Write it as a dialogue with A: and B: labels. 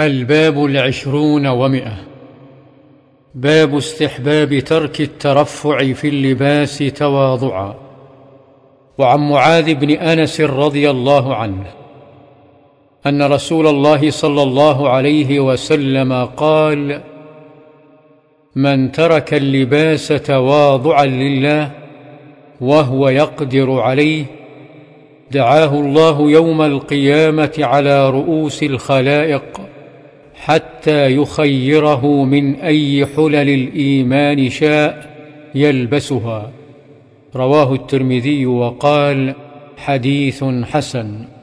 A: الباب العشرون ومئة. باب استحباب ترك الترفع في اللباس تواضعا. وعن معاذ بن أنس رضي الله عنه أن رسول الله صلى الله عليه وسلم قال من ترك اللباس تواضعا لله وهو يقدر عليه دعاه الله يوم القيامة على رؤوس الخلائق حتى يخيره من أي حلل الإيمان شاء يلبسها. رواه الترمذي وقال حديث حسن.